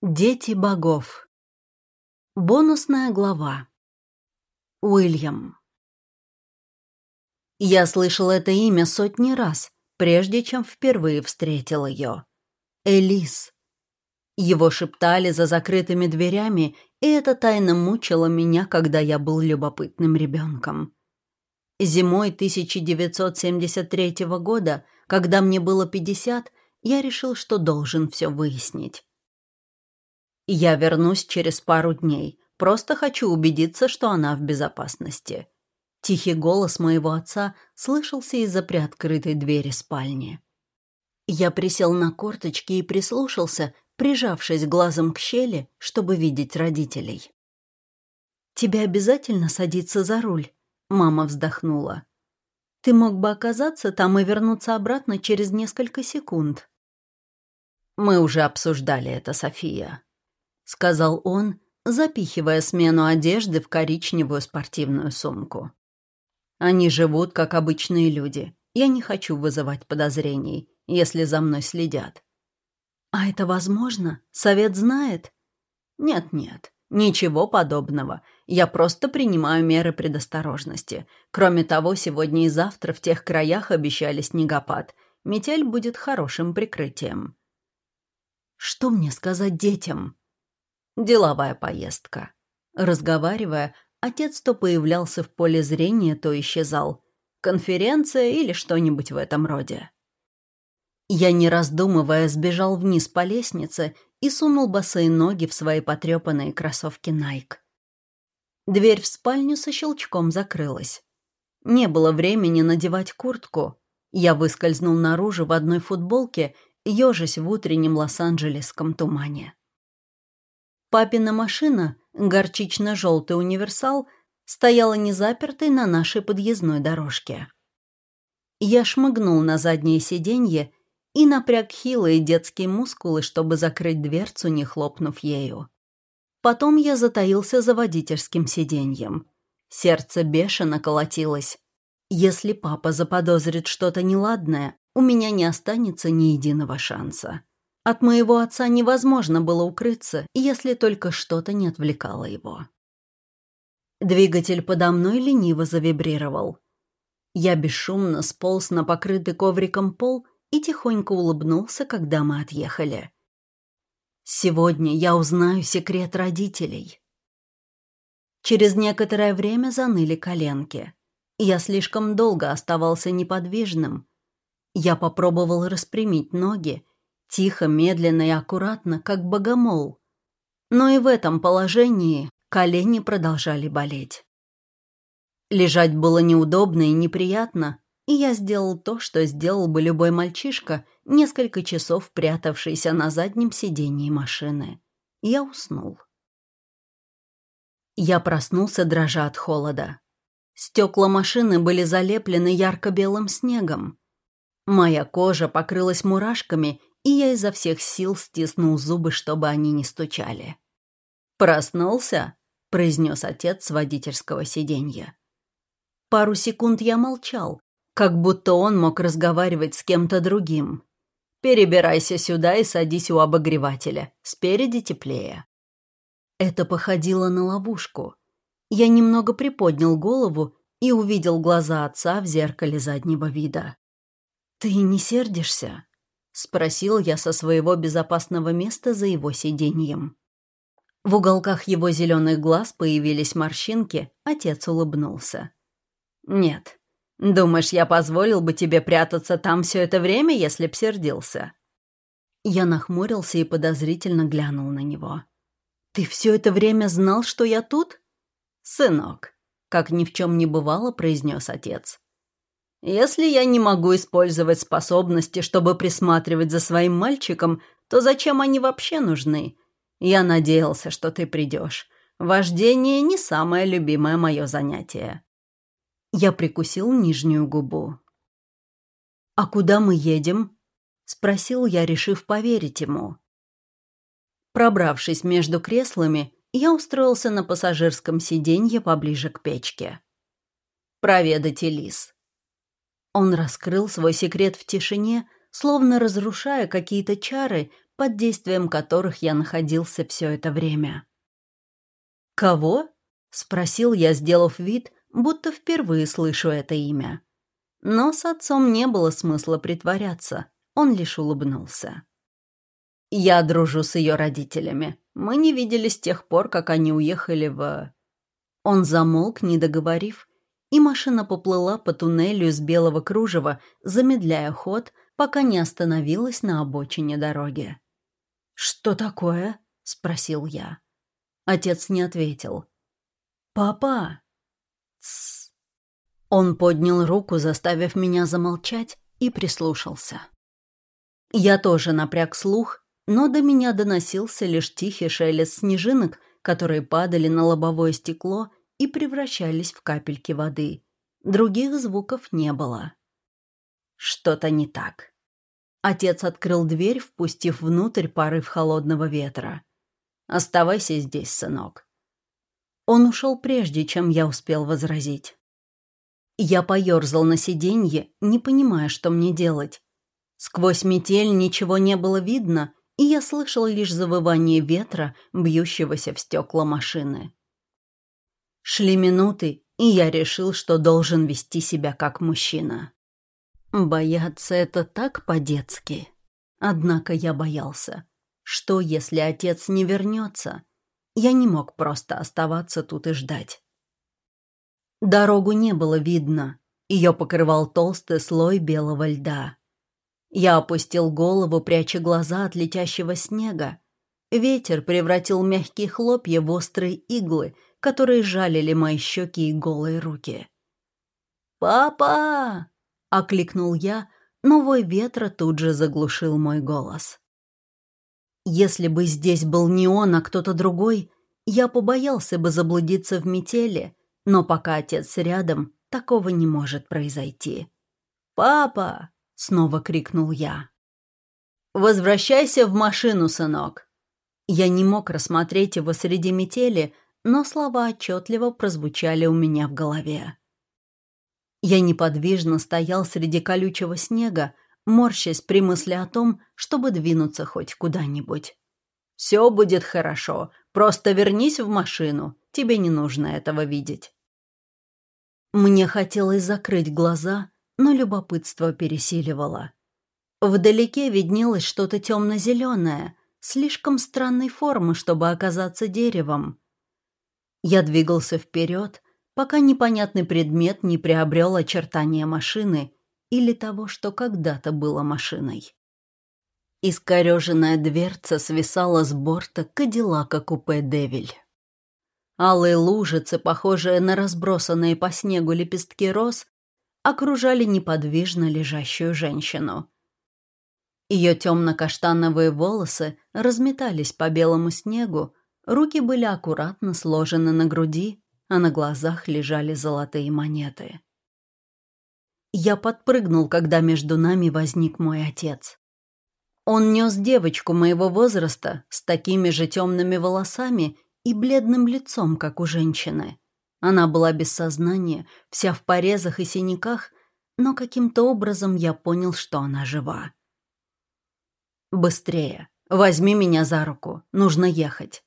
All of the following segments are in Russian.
Дети богов. Бонусная глава. Уильям. Я слышал это имя сотни раз, прежде чем впервые встретил ее. Элис. Его шептали за закрытыми дверями, и это тайно мучило меня, когда я был любопытным ребенком. Зимой 1973 года, когда мне было 50, я решил, что должен все выяснить. Я вернусь через пару дней. Просто хочу убедиться, что она в безопасности. Тихий голос моего отца слышался из-за приоткрытой двери спальни. Я присел на корточки и прислушался, прижавшись глазом к щели, чтобы видеть родителей. «Тебе обязательно садиться за руль?» — мама вздохнула. «Ты мог бы оказаться там и вернуться обратно через несколько секунд». «Мы уже обсуждали это, София», сказал он, запихивая смену одежды в коричневую спортивную сумку. Они живут, как обычные люди. Я не хочу вызывать подозрений, если за мной следят. А это возможно? Совет знает? Нет-нет, ничего подобного. Я просто принимаю меры предосторожности. Кроме того, сегодня и завтра в тех краях обещали снегопад. Метель будет хорошим прикрытием. Что мне сказать детям? Деловая поездка. Разговаривая, отец то появлялся в поле зрения, то исчезал. Конференция или что-нибудь в этом роде. Я, не раздумывая, сбежал вниз по лестнице и сунул босые ноги в свои потрепанные кроссовки Nike. Дверь в спальню со щелчком закрылась. Не было времени надевать куртку. Я выскользнул наружу в одной футболке, ежась в утреннем лос-анджелесском тумане. Папина машина, горчично-желтый универсал, стояла незапертой на нашей подъездной дорожке. Я шмыгнул на заднее сиденье и напряг хилые детские мускулы, чтобы закрыть дверцу, не хлопнув ею. Потом я затаился за водительским сиденьем. Сердце бешено колотилось. Если папа заподозрит что-то неладное, у меня не останется ни единого шанса. От моего отца невозможно было укрыться, если только что-то не отвлекало его. Двигатель подо мной лениво завибрировал. Я бесшумно сполз на покрытый ковриком пол и тихонько улыбнулся, когда мы отъехали. Сегодня я узнаю секрет родителей. Через некоторое время заныли коленки. Я слишком долго оставался неподвижным. Я попробовал распрямить ноги Тихо, медленно и аккуратно, как богомол. Но и в этом положении колени продолжали болеть. Лежать было неудобно и неприятно, и я сделал то, что сделал бы любой мальчишка, несколько часов прятавшийся на заднем сидении машины. Я уснул. Я проснулся, дрожа от холода. Стекла машины были залеплены ярко-белым снегом. Моя кожа покрылась мурашками, и я изо всех сил стиснул зубы, чтобы они не стучали. «Проснулся?» — произнес отец с водительского сиденья. Пару секунд я молчал, как будто он мог разговаривать с кем-то другим. «Перебирайся сюда и садись у обогревателя. Спереди теплее». Это походило на ловушку. Я немного приподнял голову и увидел глаза отца в зеркале заднего вида. «Ты не сердишься?» — спросил я со своего безопасного места за его сиденьем. В уголках его зеленых глаз появились морщинки, отец улыбнулся. «Нет. Думаешь, я позволил бы тебе прятаться там все это время, если б сердился?» Я нахмурился и подозрительно глянул на него. «Ты все это время знал, что я тут?» «Сынок», — как ни в чем не бывало, произнес отец. Если я не могу использовать способности, чтобы присматривать за своим мальчиком, то зачем они вообще нужны? Я надеялся, что ты придешь. Вождение не самое любимое мое занятие. Я прикусил нижнюю губу. «А куда мы едем?» — спросил я, решив поверить ему. Пробравшись между креслами, я устроился на пассажирском сиденье поближе к печке. «Проведать Элис», он раскрыл свой секрет в тишине, словно разрушая какие-то чары, под действием которых я находился все это время. «Кого?» — спросил я, сделав вид, будто впервые слышу это имя. Но с отцом не было смысла притворяться, он лишь улыбнулся. «Я дружу с ее родителями. Мы не виделись с тех пор, как они уехали в...» Он замолк, не договорив, и машина поплыла по туннелю из белого кружева, замедляя ход, пока не остановилась на обочине дороги. «Что такое?» — спросил я. Отец не ответил. «Папа!» «Тссс!» Он поднял руку, заставив меня замолчать, и прислушался. Я тоже напряг слух, но до меня доносился лишь тихий шелест снежинок, которые падали на лобовое стекло и превращались в капельки воды. Других звуков не было. Что-то не так. Отец открыл дверь, впустив внутрь порыв холодного ветра. «Оставайся здесь, сынок». Он ушел прежде, чем я успел возразить. Я поерзал на сиденье, не понимая, что мне делать. Сквозь метель ничего не было видно, и я слышал лишь завывание ветра, бьющегося в стекла машины. Шли минуты, и я решил, что должен вести себя как мужчина. Бояться это так по-детски. Однако я боялся. Что, если отец не вернется? Я не мог просто оставаться тут и ждать. Дорогу не было видно. Ее покрывал толстый слой белого льда. Я опустил голову, пряча глаза от летящего снега. Ветер превратил мягкие хлопья в острые иглы, которые жалили мои щеки и голые руки. «Папа!» — окликнул я, но вой ветра тут же заглушил мой голос. Если бы здесь был не он, а кто-то другой, я побоялся бы заблудиться в метели, но пока отец рядом, такого не может произойти. «Папа!» — снова крикнул я. «Возвращайся в машину, сынок!» Я не мог рассмотреть его среди метели, но слова отчетливо прозвучали у меня в голове. Я неподвижно стоял среди колючего снега, морщась при мысли о том, чтобы двинуться хоть куда-нибудь. «Все будет хорошо, просто вернись в машину, тебе не нужно этого видеть». Мне хотелось закрыть глаза, но любопытство пересиливало. Вдалеке виднелось что-то темно-зеленое, слишком странной формы, чтобы оказаться деревом. Я двигался вперед, пока непонятный предмет не приобрел очертания машины или того, что когда-то было машиной. Искореженная дверца свисала с борта Кадиллака купе «Девиль». Алые лужицы, похожие на разбросанные по снегу лепестки роз, окружали неподвижно лежащую женщину. Ее темно-каштановые волосы разметались по белому снегу, руки были аккуратно сложены на груди, а на глазах лежали золотые монеты. Я подпрыгнул, когда между нами возник мой отец. Он нес девочку моего возраста с такими же темными волосами и бледным лицом, как у женщины. Она была без сознания, вся в порезах и синяках, но каким-то образом я понял, что она жива. «Быстрее! Возьми меня за руку! Нужно ехать!»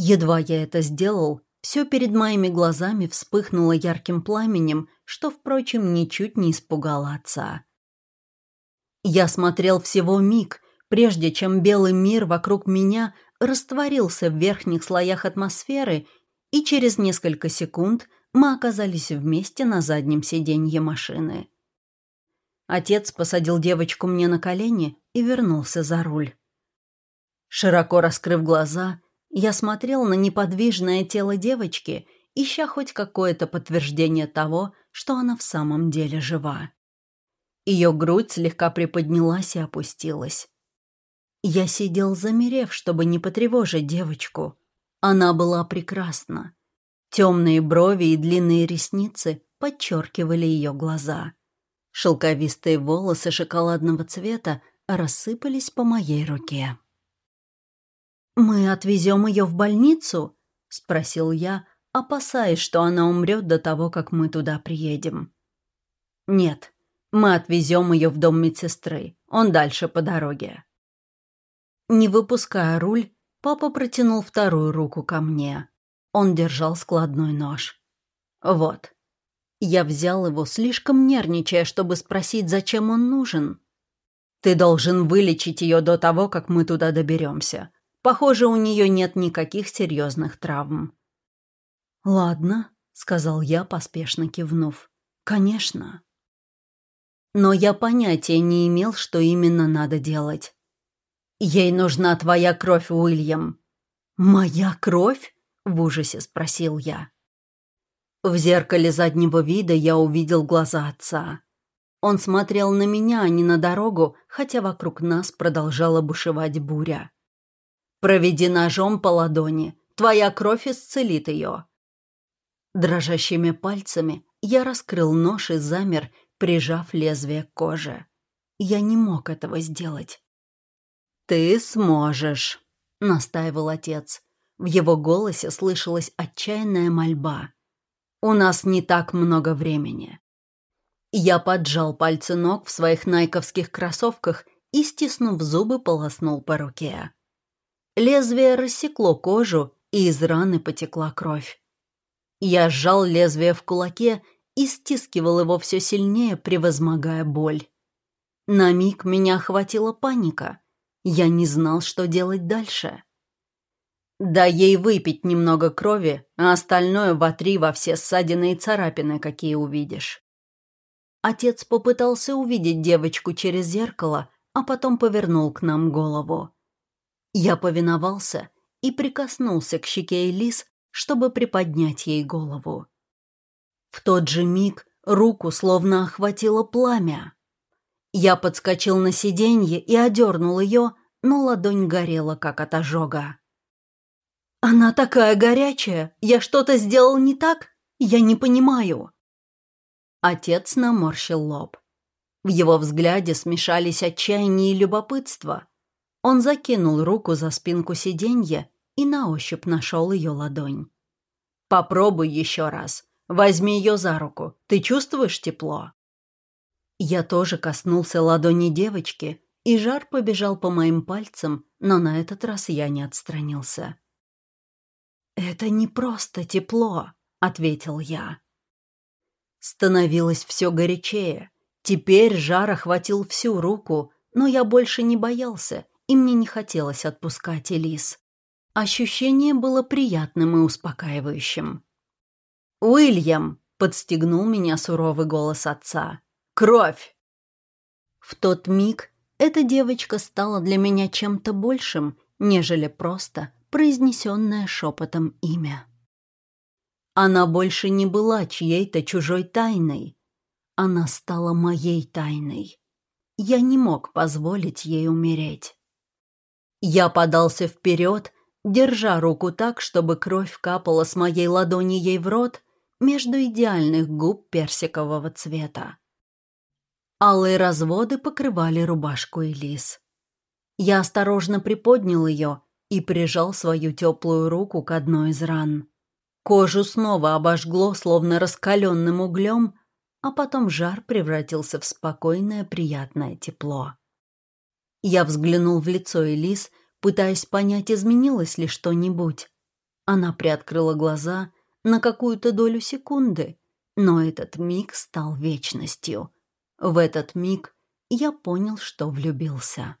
Едва я это сделал, все перед моими глазами вспыхнуло ярким пламенем, что, впрочем, ничуть не испугало отца. Я смотрел всего миг, прежде чем белый мир вокруг меня растворился в верхних слоях атмосферы, и через несколько секунд мы оказались вместе на заднем сиденье машины. Отец посадил девочку мне на колени и вернулся за руль. Широко раскрыв глаза, я смотрел на неподвижное тело девочки, ища хоть какое-то подтверждение того, что она в самом деле жива. Ее грудь слегка приподнялась и опустилась. Я сидел замерев, чтобы не потревожить девочку. Она была прекрасна. Темные брови и длинные ресницы подчеркивали ее глаза. Шелковистые волосы шоколадного цвета рассыпались по моей руке. «Мы отвезем ее в больницу?» — спросил я, опасаясь, что она умрет до того, как мы туда приедем. «Нет, мы отвезем ее в дом медсестры, он дальше по дороге». Не выпуская руль, папа протянул вторую руку ко мне. Он держал складной нож. «Вот». Я взял его, слишком нервничая, чтобы спросить, зачем он нужен. «Ты должен вылечить ее до того, как мы туда доберемся. Похоже, у нее нет никаких серьезных травм». «Ладно», — сказал я, поспешно кивнув. «Конечно». Но я понятия не имел, что именно надо делать. «Ей нужна твоя кровь, Уильям». «Моя кровь?» — в ужасе спросил я. В зеркале заднего вида я увидел глаза отца. Он смотрел на меня, а не на дорогу, хотя вокруг нас продолжала бушевать буря. «Проведи ножом по ладони, твоя кровь исцелит ее». Дрожащими пальцами я раскрыл нож и замер, прижав лезвие к коже. Я не мог этого сделать. «Ты сможешь», — настаивал отец. В его голосе слышалась отчаянная мольба. «У нас не так много времени». Я поджал пальцы ног в своих найковских кроссовках и, стиснув зубы, полоснул по руке. Лезвие рассекло кожу, и из раны потекла кровь. Я сжал лезвие в кулаке и стискивал его все сильнее, превозмогая боль. На миг меня охватила паника. Я не знал, что делать дальше. Дай ей выпить немного крови, а остальное вотри во все ссадины и царапины, какие увидишь. Отец попытался увидеть девочку через зеркало, а потом повернул к нам голову. Я повиновался и прикоснулся к щеке Элис, чтобы приподнять ей голову. В тот же миг руку словно охватило пламя. Я подскочил на сиденье и одернул ее, но ладонь горела, как от ожога. «Она такая горячая! Я что-то сделал не так? Я не понимаю!» Отец наморщил лоб. В его взгляде смешались отчаяние и любопытство. Он закинул руку за спинку сиденья и на ощупь нашел ее ладонь. «Попробуй еще раз. Возьми ее за руку. Ты чувствуешь тепло?» Я тоже коснулся ладони девочки, и жар побежал по моим пальцам, но на этот раз я не отстранился. «Это не просто тепло», — ответил я. Становилось все горячее. Теперь жар охватил всю руку, но я больше не боялся, и мне не хотелось отпускать Элис. Ощущение было приятным и успокаивающим. «Уильям!» — подстегнул меня суровый голос отца. «Кровь!» В тот миг эта девочка стала для меня чем-то большим, нежели просто произнесенное шепотом имя. Она больше не была чьей-то чужой тайной. Она стала моей тайной. Я не мог позволить ей умереть. Я подался вперед, держа руку так, чтобы кровь капала с моей ладони ей в рот, между идеальных губ персикового цвета. Алые разводы покрывали рубашку Элис. Я осторожно приподнял ее и прижал свою теплую руку к одной из ран. Кожу снова обожгло, словно раскаленным углем, а потом жар превратился в спокойное приятное тепло. Я взглянул в лицо Элис, пытаясь понять, изменилось ли что-нибудь. Она приоткрыла глаза на какую-то долю секунды, но этот миг стал вечностью. В этот миг я понял, что влюбился.